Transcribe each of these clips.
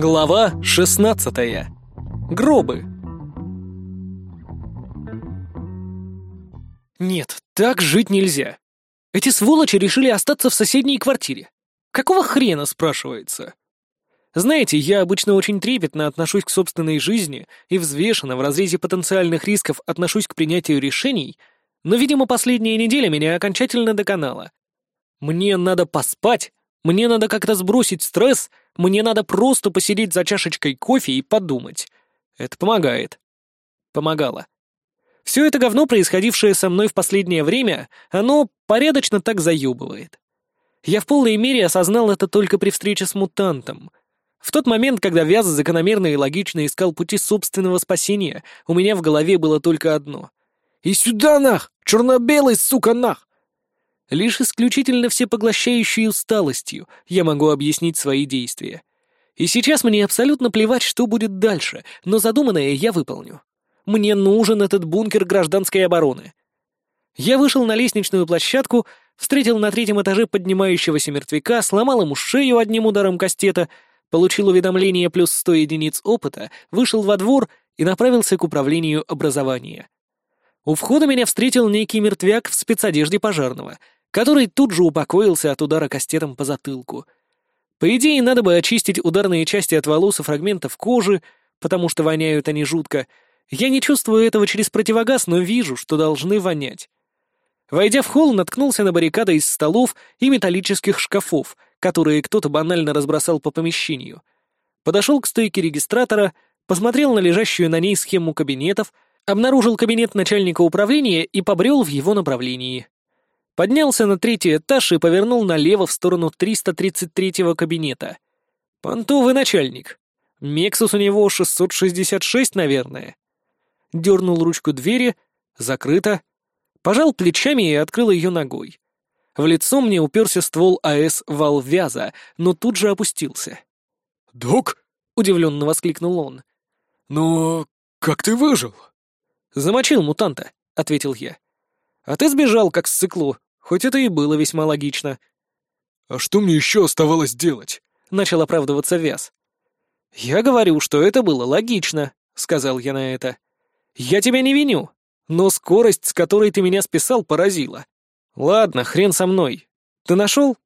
Глава 16. Гробы. Нет, так жить нельзя. Эти сволочи решили остаться в соседней квартире. Какого хрена, спрашивается? Знаете, я обычно очень трепетно отношусь к собственной жизни и взвешенно в разрезе потенциальных рисков отношусь к принятию решений, но, видимо, последняя неделя меня окончательно доконала. Мне надо поспать, мне надо как-то сбросить стресс, мне надо просто посидеть за чашечкой кофе и подумать. Это помогает. Помогало. Все это говно, происходившее со мной в последнее время, оно порядочно так заебывает. Я в полной мере осознал это только при встрече с мутантом. В тот момент, когда Вяз закономерно и логично искал пути собственного спасения, у меня в голове было только одно. «И сюда, нах! Черно-белый, сука, нах!» Лишь исключительно всепоглощающей усталостью я могу объяснить свои действия. И сейчас мне абсолютно плевать, что будет дальше, но задуманное я выполню. Мне нужен этот бункер гражданской обороны. Я вышел на лестничную площадку, встретил на третьем этаже поднимающегося мертвяка, сломал ему шею одним ударом кастета, получил уведомление плюс сто единиц опыта, вышел во двор и направился к управлению образования. У входа меня встретил некий мертвяк в спецодежде пожарного — который тут же упокоился от удара кастетом по затылку. По идее, надо бы очистить ударные части от волос и фрагментов кожи, потому что воняют они жутко. Я не чувствую этого через противогаз, но вижу, что должны вонять. Войдя в холл, наткнулся на баррикады из столов и металлических шкафов, которые кто-то банально разбросал по помещению. Подошел к стойке регистратора, посмотрел на лежащую на ней схему кабинетов, обнаружил кабинет начальника управления и побрел в его направлении. Поднялся на третий этаж и повернул налево в сторону 333-го кабинета. Понтовый начальник. Мексус у него 666, наверное. Дернул ручку двери, закрыто. Пожал плечами и открыл ее ногой. В лицо мне уперся ствол АС Валвяза, но тут же опустился. «Док?» — удивленно воскликнул он. «Но как ты выжил?» «Замочил мутанта», — ответил я. «А ты сбежал, как ссыкло, хоть это и было весьма логично. «А что мне еще оставалось делать?» — начал оправдываться Вяз. «Я говорю, что это было логично», — сказал я на это. «Я тебя не виню, но скорость, с которой ты меня списал, поразила. Ладно, хрен со мной. Ты нашел?»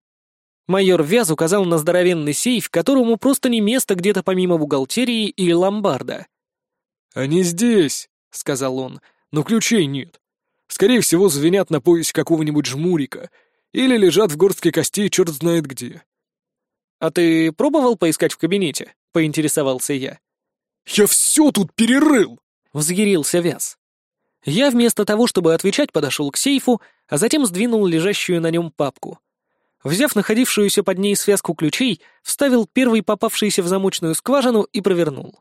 Майор Вяз указал на здоровенный сейф, которому просто не место где-то помимо бухгалтерии или ломбарда. «Они здесь», — сказал он, — «но ключей нет. Скорее всего, звенят на поясе какого-нибудь жмурика или лежат в горстке костей черт знает где. «А ты пробовал поискать в кабинете?» — поинтересовался я. «Я все тут перерыл!» — взъярился Вяз. Я вместо того, чтобы отвечать, подошел к сейфу, а затем сдвинул лежащую на нем папку. Взяв находившуюся под ней связку ключей, вставил первый попавшийся в замочную скважину и провернул.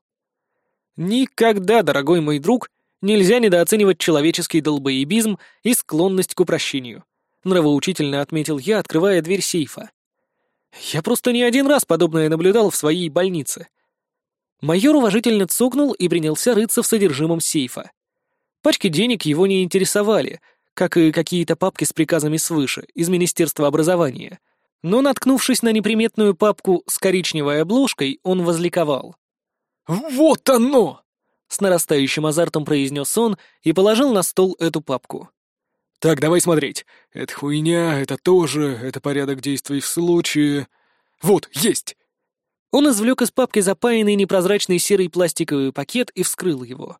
«Никогда, дорогой мой друг, Нельзя недооценивать человеческий долбоебизм и склонность к упрощению. Нравоучительно отметил я, открывая дверь сейфа. Я просто не один раз подобное наблюдал в своей больнице. Майор уважительно цокнул и принялся рыться в содержимом сейфа. Пачки денег его не интересовали, как и какие-то папки с приказами свыше, из Министерства образования. Но, наткнувшись на неприметную папку с коричневой обложкой, он возликовал. «Вот оно!» С нарастающим азартом произнес он и положил на стол эту папку. «Так, давай смотреть. Это хуйня, это тоже, это порядок действий в случае... Вот, есть!» Он извлек из папки запаянный непрозрачный серый пластиковый пакет и вскрыл его.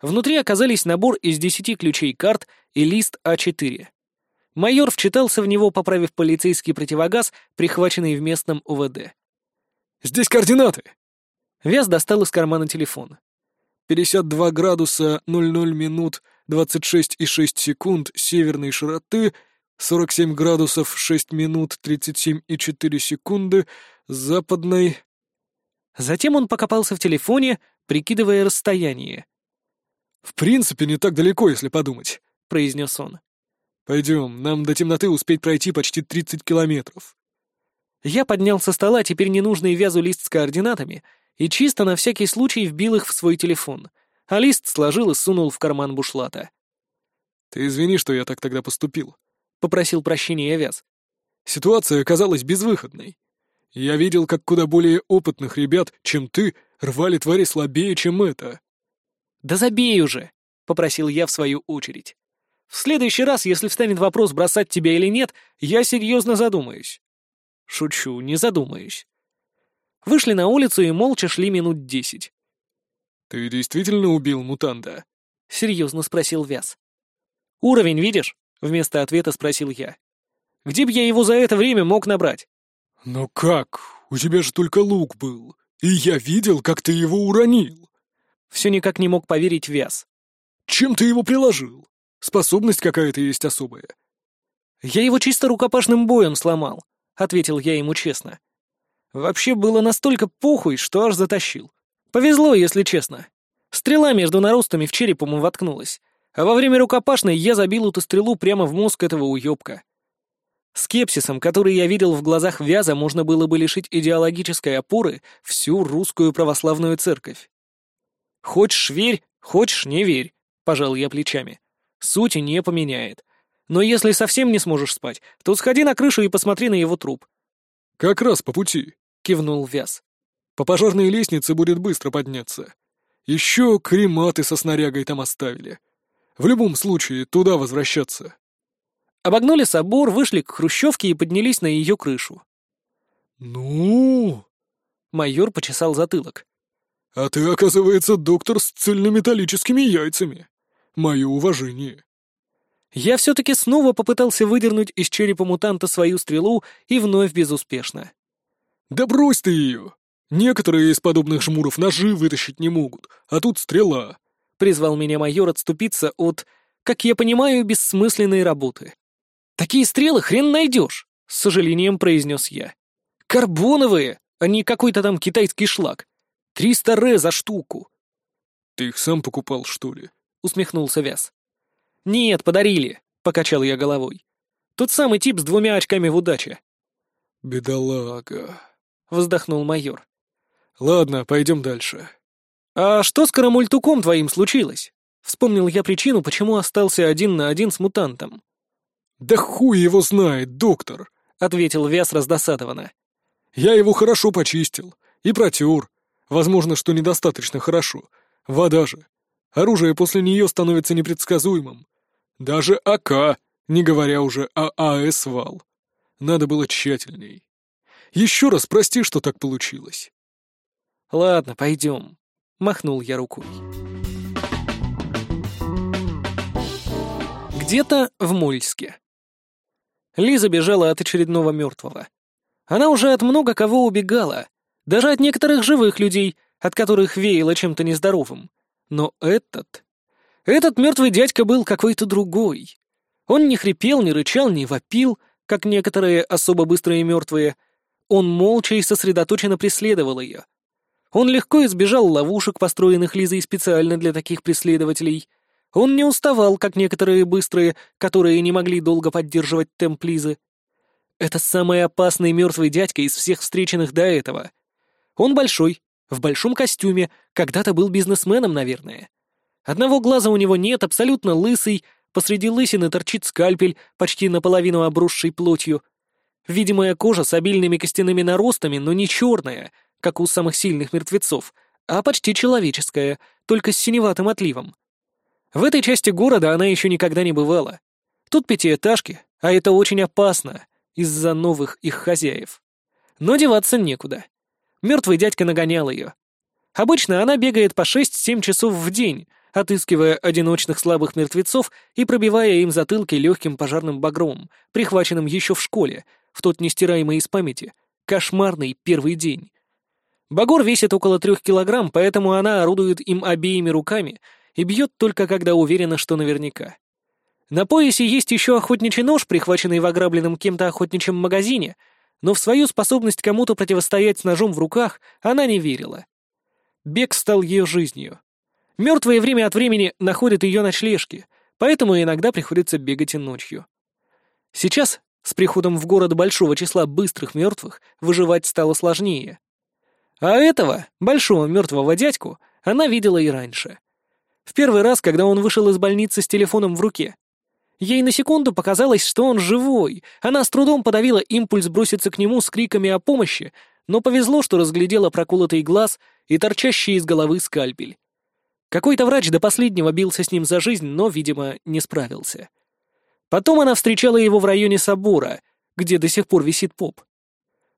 Внутри оказались набор из десяти ключей карт и лист А4. Майор вчитался в него, поправив полицейский противогаз, прихваченный в местном УВД. «Здесь координаты!» Вяз достал из кармана телефон. 52 градуса 00 минут 26,6 секунд северной широты, 47 градусов 6 минут 37,4 секунды западной... Затем он покопался в телефоне, прикидывая расстояние. «В принципе, не так далеко, если подумать», — произнес он. «Пойдем, нам до темноты успеть пройти почти 30 километров». Я поднял со стола теперь ненужный вязу лист с координатами и чисто на всякий случай вбил их в свой телефон, а лист сложил и сунул в карман бушлата. «Ты извини, что я так тогда поступил», — попросил прощения Вяз. «Ситуация оказалась безвыходной. Я видел, как куда более опытных ребят, чем ты, рвали твари слабее, чем это». «Да забей уже!» — попросил я в свою очередь. «В следующий раз, если встанет вопрос, бросать тебя или нет, я серьезно задумаюсь». «Шучу, не задумаюсь». Вышли на улицу и молча шли минут десять. «Ты действительно убил мутанта?» — серьезно спросил Вяз. «Уровень видишь?» — вместо ответа спросил я. «Где б я его за это время мог набрать?» «Но как? У тебя же только лук был, и я видел, как ты его уронил!» Все никак не мог поверить Вяз. «Чем ты его приложил? Способность какая-то есть особая?» «Я его чисто рукопашным боем сломал», — ответил я ему честно. Вообще было настолько похуй, что аж затащил. Повезло, если честно. Стрела между наростами в череп ему воткнулась, а во время рукопашной я забил эту стрелу прямо в мозг этого уёбка. Скепсисом, который я видел в глазах Вяза, можно было бы лишить идеологической опоры всю русскую православную церковь. «Хочешь — верь, хочешь — не верь», — пожал я плечами. «Сути не поменяет. Но если совсем не сможешь спать, то сходи на крышу и посмотри на его труп». «Как раз по пути», — кивнул Вяз. По пожарной лестнице будет быстро подняться. Еще крематы со снарягой там оставили. В любом случае, туда возвращаться. Обогнули собор, вышли к хрущевке и поднялись на ее крышу. «Ну?» Майор почесал затылок. «А ты, оказывается, доктор с цельнометаллическими яйцами. Мое уважение». Я все-таки снова попытался выдернуть из черепа мутанта свою стрелу и вновь безуспешно. «Да брось ты ее! Некоторые из подобных жмуров ножи вытащить не могут, а тут стрела. Призвал меня майор отступиться от, как я понимаю, бессмысленной работы. Такие стрелы хрен найдешь, с сожалением произнес я. Карбоновые, а не какой-то там китайский шлак. Триста ре за штуку. Ты их сам покупал, что ли? Усмехнулся Вяз. Нет, подарили, покачал я головой. Тот самый тип с двумя очками в удаче. Бедолага, вздохнул майор. Ладно, пойдем дальше. А что с карамультуком твоим случилось? Вспомнил я причину, почему остался один на один с мутантом. Да хуй его знает, доктор, ответил Вяз раздосадованно. Я его хорошо почистил и протер. Возможно, что недостаточно хорошо. Вода же. Оружие после нее становится непредсказуемым. Даже АК, не говоря уже о АС-вал. Надо было тщательней. Еще раз прости, что так получилось. «Ладно, пойдем», — махнул я рукой. Где-то в Мульске. Лиза бежала от очередного мертвого. Она уже от много кого убегала, даже от некоторых живых людей, от которых веяло чем-то нездоровым. Но этот... Этот мертвый дядька был какой-то другой. Он не хрипел, не рычал, не вопил, как некоторые особо быстрые мертвые. Он молча и сосредоточенно преследовал ее, он легко избежал ловушек, построенных Лизой специально для таких преследователей. Он не уставал, как некоторые быстрые, которые не могли долго поддерживать темп Лизы. Это самый опасный мертвый дядька из всех встреченных до этого. Он большой, в большом костюме, когда-то был бизнесменом, наверное. Одного глаза у него нет, абсолютно лысый, посреди лысины торчит скальпель, почти наполовину обросший плотью. Видимая кожа с обильными костяными наростами, но не черная, как у самых сильных мертвецов, а почти человеческая, только с синеватым отливом. В этой части города она еще никогда не бывала. Тут пятиэтажки, а это очень опасно из-за новых их хозяев. Но деваться некуда. Мертвый дядька нагонял ее. Обычно она бегает по 6-7 часов в день, отыскивая одиночных слабых мертвецов и пробивая им затылки легким пожарным багром, прихваченным еще в школе, в тот нестираемый из памяти, кошмарный первый день. Багор весит около трех килограмм, поэтому она орудует им обеими руками и бьет только когда уверена, что наверняка. На поясе есть еще охотничий нож, прихваченный в ограбленном кем-то охотничьем магазине, но в свою способность кому-то противостоять с ножом в руках она не верила. Бег стал ее жизнью. Мертвые время от времени находят ее ночлежки, поэтому иногда приходится бегать и ночью. Сейчас, с приходом в город большого числа быстрых мертвых, выживать стало сложнее. А этого, большого мертвого дядьку, она видела и раньше. В первый раз, когда он вышел из больницы с телефоном в руке. Ей на секунду показалось, что он живой. Она с трудом подавила импульс броситься к нему с криками о помощи, но повезло, что разглядела проколотый глаз и торчащий из головы скальпель. Какой-то врач до последнего бился с ним за жизнь, но, видимо, не справился. Потом она встречала его в районе собора, где до сих пор висит поп.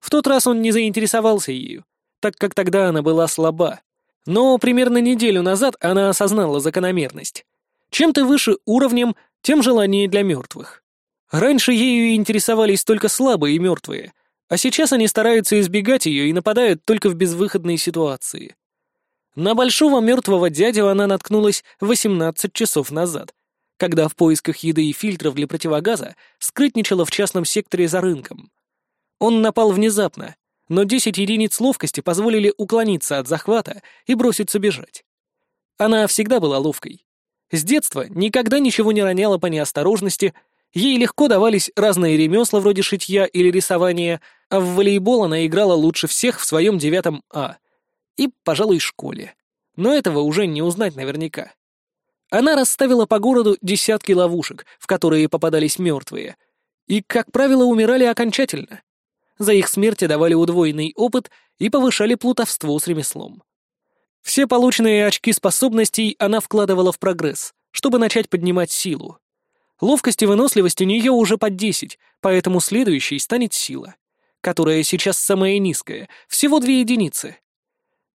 В тот раз он не заинтересовался ею, так как тогда она была слаба. Но примерно неделю назад она осознала закономерность. Чем ты выше уровнем, тем желание для мертвых. Раньше ею интересовались только слабые и мертвые, а сейчас они стараются избегать ее и нападают только в безвыходные ситуации. На большого мертвого дядю она наткнулась 18 часов назад, когда в поисках еды и фильтров для противогаза скрытничала в частном секторе за рынком. Он напал внезапно, но 10 единиц ловкости позволили уклониться от захвата и броситься бежать. Она всегда была ловкой. С детства никогда ничего не роняла по неосторожности, ей легко давались разные ремесла вроде шитья или рисования, а в волейбол она играла лучше всех в своем девятом А. И, пожалуй, школе. Но этого уже не узнать наверняка. Она расставила по городу десятки ловушек, в которые попадались мертвые, и, как правило, умирали окончательно. За их смерти давали удвоенный опыт и повышали плутовство с ремеслом. Все полученные очки способностей она вкладывала в прогресс, чтобы начать поднимать силу. Ловкость и выносливость у нее уже под 10, поэтому следующей станет сила, которая сейчас самая низкая, всего две единицы.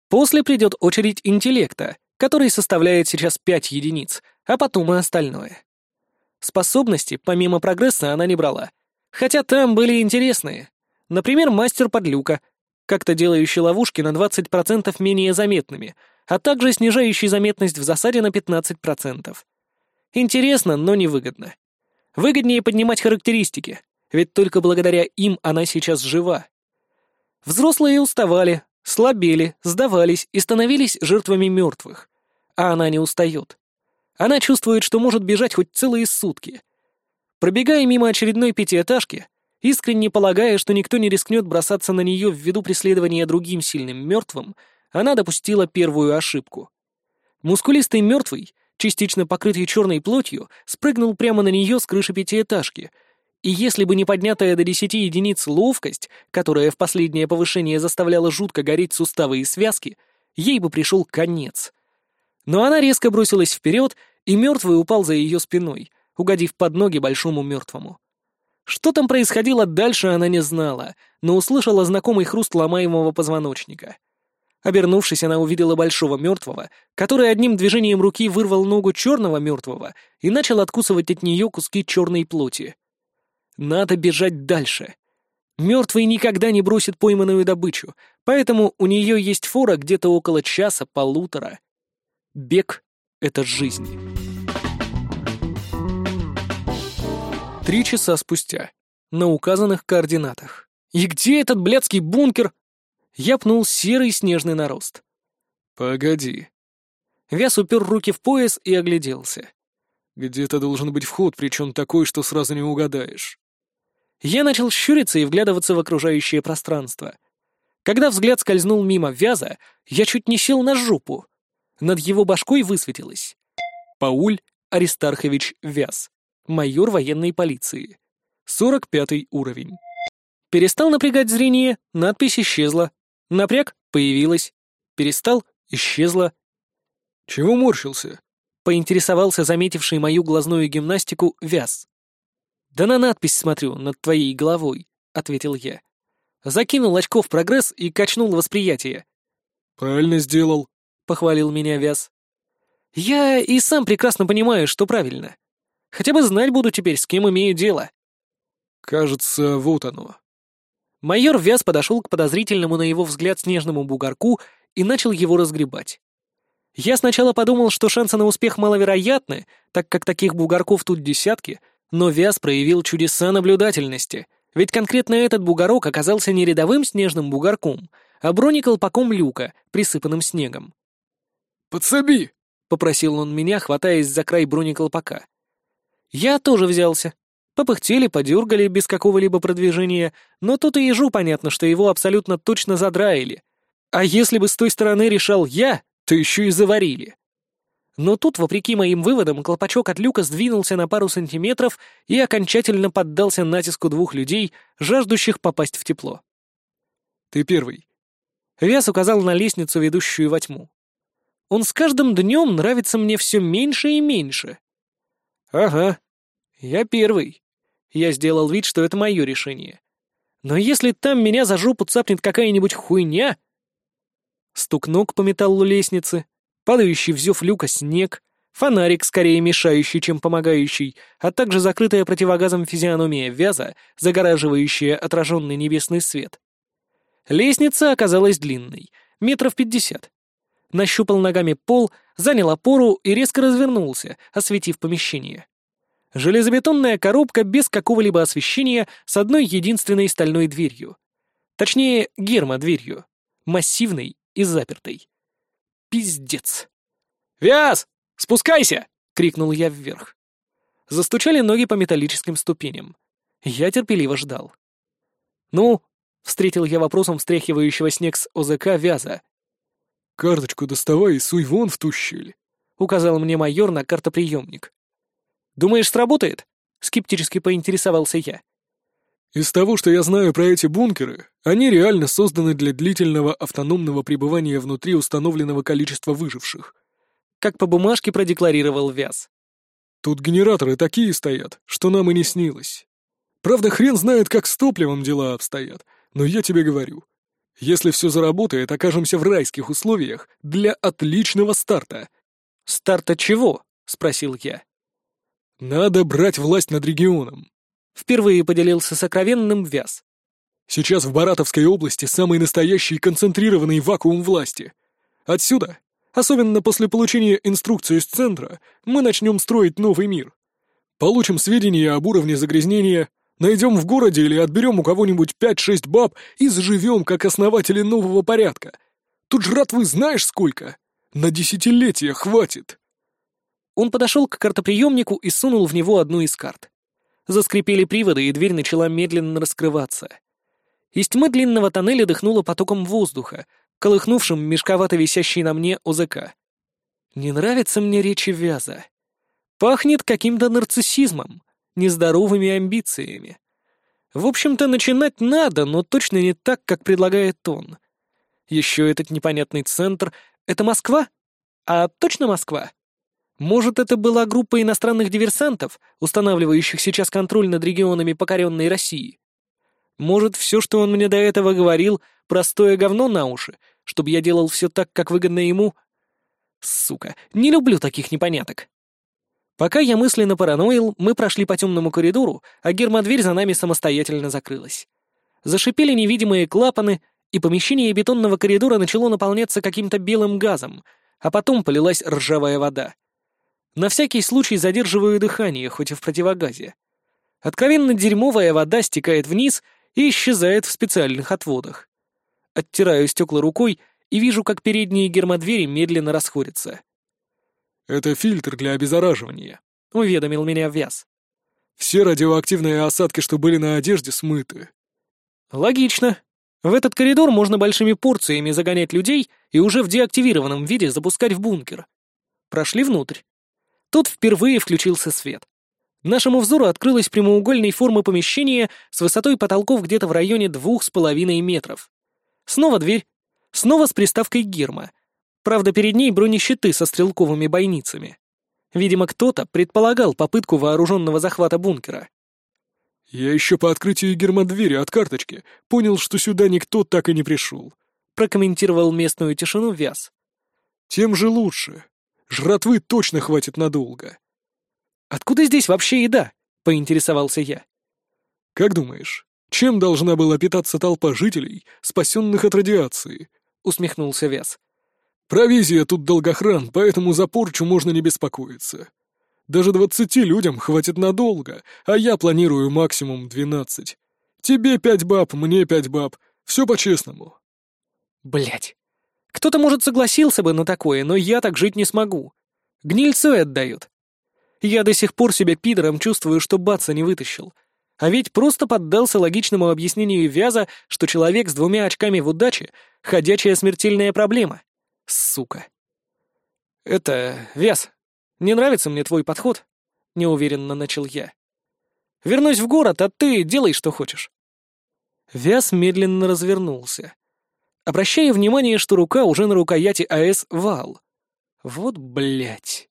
После придет очередь интеллекта, который составляет сейчас 5 единиц, а потом и остальное. Способности, помимо прогресса, она не брала. Хотя там были интересные. Например, мастер подлюка, как-то делающий ловушки на 20% менее заметными, а также снижающий заметность в засаде на 15%. Интересно, но невыгодно. Выгоднее поднимать характеристики, ведь только благодаря им она сейчас жива. Взрослые уставали, слабели, сдавались и становились жертвами мертвых. А она не устает. Она чувствует, что может бежать хоть целые сутки. Пробегая мимо очередной пятиэтажки, Искренне полагая, что никто не рискнет бросаться на нее ввиду преследования другим сильным мертвым, она допустила первую ошибку. Мускулистый мертвый, частично покрытый черной плотью, спрыгнул прямо на нее с крыши пятиэтажки, и если бы не поднятая до десяти единиц ловкость, которая в последнее повышение заставляла жутко гореть суставы и связки, ей бы пришел конец. Но она резко бросилась вперед, и мертвый упал за ее спиной, угодив под ноги большому мертвому. Что там происходило дальше, она не знала, но услышала знакомый хруст ломаемого позвоночника. Обернувшись, она увидела большого мертвого, который одним движением руки вырвал ногу черного мертвого и начал откусывать от нее куски черной плоти. Надо бежать дальше. Мертвый никогда не бросит пойманную добычу, поэтому у нее есть фора где-то около часа-полутора. Бег — это жизнь. Три часа спустя. На указанных координатах. И где этот блядский бункер? Я пнул серый снежный нарост. «Погоди». Вяз упер руки в пояс и огляделся. «Где-то должен быть вход, причем такой, что сразу не угадаешь». Я начал щуриться и вглядываться в окружающее пространство. Когда взгляд скользнул мимо вяза, я чуть не сел на жопу. Над его башкой высветилось. Пауль Аристархович Вяз майор военной полиции. 45 уровень. Перестал напрягать зрение, надпись исчезла. Напряг, появилась. Перестал, исчезла. «Чего морщился?» — поинтересовался заметивший мою глазную гимнастику Вяз. «Да на надпись смотрю, над твоей головой», — ответил я. Закинул очко в прогресс и качнул восприятие. «Правильно сделал», — похвалил меня Вяз. «Я и сам прекрасно понимаю, что правильно. Хотя бы знать буду теперь, с кем имею дело. Кажется, вот оно. Майор Вяз подошел к подозрительному на его взгляд снежному бугорку и начал его разгребать. Я сначала подумал, что шансы на успех маловероятны, так как таких бугорков тут десятки, но Вяз проявил чудеса наблюдательности, ведь конкретно этот бугорок оказался не рядовым снежным бугорком, а бронеколпаком люка, присыпанным снегом. «Подсоби!» — попросил он меня, хватаясь за край бронеколпака. Я тоже взялся. Попыхтели, подергали без какого-либо продвижения, но тут и ежу понятно, что его абсолютно точно задраили. А если бы с той стороны решал я, то еще и заварили. Но тут, вопреки моим выводам, колпачок от люка сдвинулся на пару сантиметров и окончательно поддался натиску двух людей, жаждущих попасть в тепло. «Ты первый». Вяз указал на лестницу, ведущую во тьму. «Он с каждым днем нравится мне все меньше и меньше». «Ага, я первый». Я сделал вид, что это мое решение. «Но если там меня за жопу цапнет какая-нибудь хуйня...» Стук ног по металлу лестницы, падающий в зев люка снег, фонарик, скорее мешающий, чем помогающий, а также закрытая противогазом физиономия вяза, загораживающая отраженный небесный свет. Лестница оказалась длинной, метров пятьдесят. Нащупал ногами пол, занял опору и резко развернулся, осветив помещение. Железобетонная коробка без какого-либо освещения с одной единственной стальной дверью. Точнее, гермодверью, массивной и запертой. Пиздец. «Вяз! Спускайся!» — крикнул я вверх. Застучали ноги по металлическим ступеням. Я терпеливо ждал. «Ну?» — встретил я вопросом встряхивающего снег с ОЗК Вяза. «Карточку доставай и суй вон в ту щель», — указал мне майор на картоприемник. «Думаешь, сработает?» — скептически поинтересовался я. Из того, что я знаю про эти бункеры, они реально созданы для длительного автономного пребывания внутри установленного количества выживших. Как по бумажке продекларировал Вяз. Тут генераторы такие стоят, что нам и не снилось. Правда, хрен знает, как с топливом дела обстоят, но я тебе говорю. Если все заработает, окажемся в райских условиях для отличного старта. «Старта чего?» — спросил я. «Надо брать власть над регионом. Впервые поделился сокровенным Вяз. Сейчас в Баратовской области самый настоящий концентрированный вакуум власти. Отсюда, особенно после получения инструкции из центра, мы начнем строить новый мир. Получим сведения об уровне загрязнения, найдем в городе или отберем у кого-нибудь 5-6 баб и заживем как основатели нового порядка. Тут жратвы знаешь сколько? На десятилетия хватит. Он подошел к картоприемнику и сунул в него одну из карт. Заскрипели приводы, и дверь начала медленно раскрываться. Из тьмы длинного тоннеля дыхнуло потоком воздуха, колыхнувшим мешковато висящий на мне ОЗК. Не нравится мне речи Вяза. Пахнет каким-то нарциссизмом, нездоровыми амбициями. В общем-то, начинать надо, но точно не так, как предлагает он. Еще этот непонятный центр — это Москва? А точно Москва? Может, это была группа иностранных диверсантов, устанавливающих сейчас контроль над регионами покоренной России? Может, все, что он мне до этого говорил, простое говно на уши, чтобы я делал все так, как выгодно ему? Сука, не люблю таких непоняток. Пока я мысленно параноил, мы прошли по темному коридору, а гермодверь за нами самостоятельно закрылась. Зашипели невидимые клапаны, и помещение бетонного коридора начало наполняться каким-то белым газом, а потом полилась ржавая вода. На всякий случай задерживаю дыхание, хоть и в противогазе. Откровенно дерьмовая вода стекает вниз и исчезает в специальных отводах. Оттираю стекла рукой и вижу, как передние гермодвери медленно расходятся. «Это фильтр для обеззараживания», — уведомил меня Вяз. «Все радиоактивные осадки, что были на одежде, смыты». «Логично. В этот коридор можно большими порциями загонять людей и уже в деактивированном виде запускать в бункер. Прошли внутрь. Тут впервые включился свет. Нашему взору открылось прямоугольной формы помещение с высотой потолков где-то в районе двух с половиной метров. Снова дверь. Снова с приставкой «Герма». Правда, перед ней бронещиты со стрелковыми бойницами. Видимо, кто-то предполагал попытку вооруженного захвата бункера. «Я еще по открытию гермодвери от карточки понял, что сюда никто так и не пришел», прокомментировал местную тишину Вяз. «Тем же лучше. Жратвы точно хватит надолго. «Откуда здесь вообще еда?» — поинтересовался я. «Как думаешь, чем должна была питаться толпа жителей, спасенных от радиации?» — усмехнулся Вяз. «Провизия тут долгохран, поэтому за порчу можно не беспокоиться. Даже двадцати людям хватит надолго, а я планирую максимум двенадцать. Тебе пять баб, мне пять баб. Все по-честному». Блять. Кто-то, может, согласился бы на такое, но я так жить не смогу. Гнильцой отдают. Я до сих пор себя пидором чувствую, что баца не вытащил. А ведь просто поддался логичному объяснению Вяза, что человек с двумя очками в удаче — ходячая смертельная проблема. Сука. «Это... Вяз, не нравится мне твой подход?» — неуверенно начал я. «Вернусь в город, а ты делай, что хочешь». Вяз медленно развернулся. Обращая внимание, что рука уже на рукояти АС вал. Вот блять.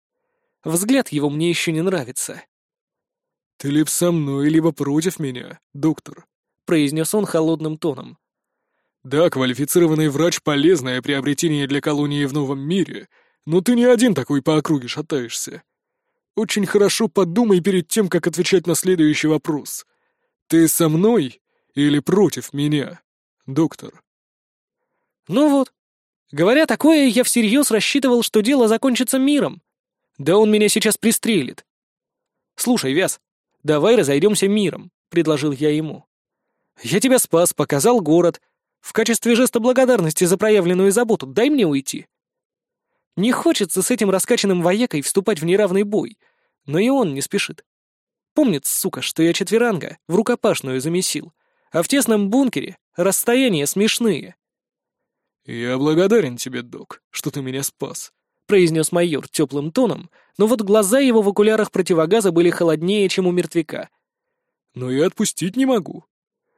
Взгляд его мне еще не нравится. «Ты либо со мной, либо против меня, доктор», — произнес он холодным тоном. «Да, квалифицированный врач — полезное приобретение для колонии в новом мире, но ты не один такой по округе шатаешься. Очень хорошо подумай перед тем, как отвечать на следующий вопрос. Ты со мной или против меня, доктор?» Ну вот. Говоря такое, я всерьез рассчитывал, что дело закончится миром. Да он меня сейчас пристрелит. Слушай, Вяз, давай разойдемся миром, предложил я ему. Я тебя спас, показал город. В качестве жеста благодарности за проявленную заботу дай мне уйти. Не хочется с этим раскачанным воякой вступать в неравный бой, но и он не спешит. Помнит, сука, что я четверанга в рукопашную замесил, а в тесном бункере расстояния смешные. «Я благодарен тебе, док, что ты меня спас», — произнес майор теплым тоном, но вот глаза его в окулярах противогаза были холоднее, чем у мертвяка. «Но и отпустить не могу.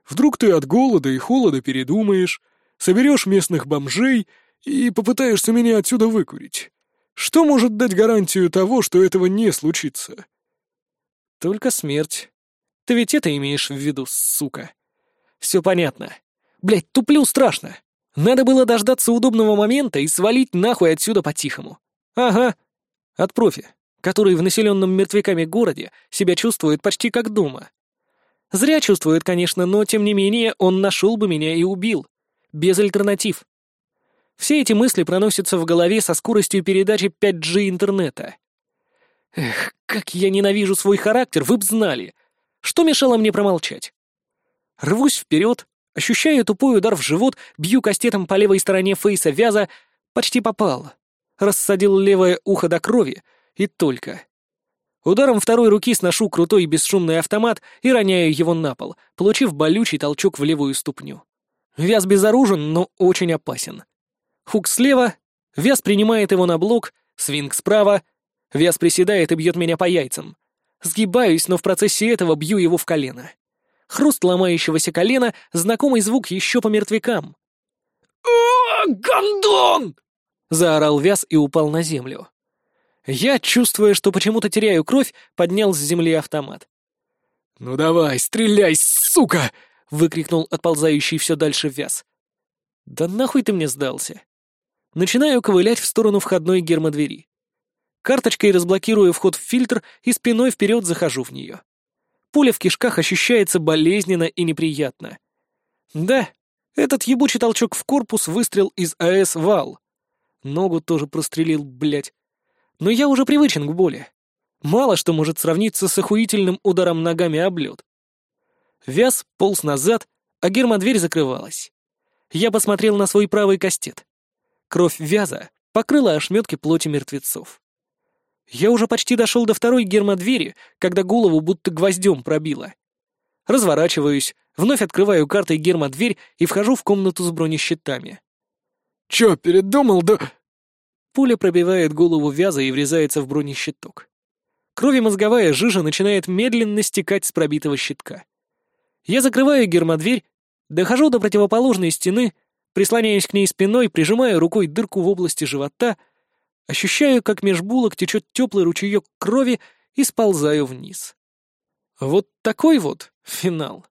Вдруг ты от голода и холода передумаешь, соберешь местных бомжей и попытаешься меня отсюда выкурить. Что может дать гарантию того, что этого не случится?» «Только смерть. Ты ведь это имеешь в виду, сука. Все понятно. Блять, туплю страшно. Надо было дождаться удобного момента и свалить нахуй отсюда по-тихому. Ага. От профи, который в населенном мертвяками городе себя чувствует почти как дома. Зря чувствует, конечно, но тем не менее он нашел бы меня и убил. Без альтернатив. Все эти мысли проносятся в голове со скоростью передачи 5G интернета. Эх, как я ненавижу свой характер, вы б знали. Что мешало мне промолчать? Рвусь вперед, Ощущаю тупой удар в живот, бью кастетом по левой стороне фейса вяза. Почти попал. Рассадил левое ухо до крови. И только. Ударом второй руки сношу крутой бесшумный автомат и роняю его на пол, получив болючий толчок в левую ступню. Вяз безоружен, но очень опасен. Хук слева, Вяз принимает его на блок, свинг справа, Вяз приседает и бьет меня по яйцам. Сгибаюсь, но в процессе этого бью его в колено хруст ломающегося колена, знакомый звук еще по мертвякам. «О, гондон!» — заорал Вяз и упал на землю. Я, чувствуя, что почему-то теряю кровь, поднял с земли автомат. «Ну давай, стреляй, сука!» — выкрикнул отползающий все дальше Вяз. «Да нахуй ты мне сдался?» Начинаю ковылять в сторону входной гермодвери. Карточкой разблокирую вход в фильтр и спиной вперед захожу в нее. Пуля в кишках ощущается болезненно и неприятно. Да, этот ебучий толчок в корпус — выстрел из АС «Вал». Ногу тоже прострелил, блядь. Но я уже привычен к боли. Мало что может сравниться с охуительным ударом ногами об лед. Вяз полз назад, а гермодверь закрывалась. Я посмотрел на свой правый кастет. Кровь вяза покрыла ошметки плоти мертвецов. Я уже почти дошел до второй гермодвери, когда голову будто гвоздем пробило. Разворачиваюсь, вновь открываю картой гермодверь и вхожу в комнату с бронещитами. «Чё, передумал, да...» Пуля пробивает голову вяза и врезается в бронещиток. Крови-мозговая жижа начинает медленно стекать с пробитого щитка. Я закрываю гермодверь, дохожу до противоположной стены, прислоняюсь к ней спиной, прижимаю рукой дырку в области живота — Ощущаю, как меж булок течет теплый ручеек крови и сползаю вниз. Вот такой вот финал.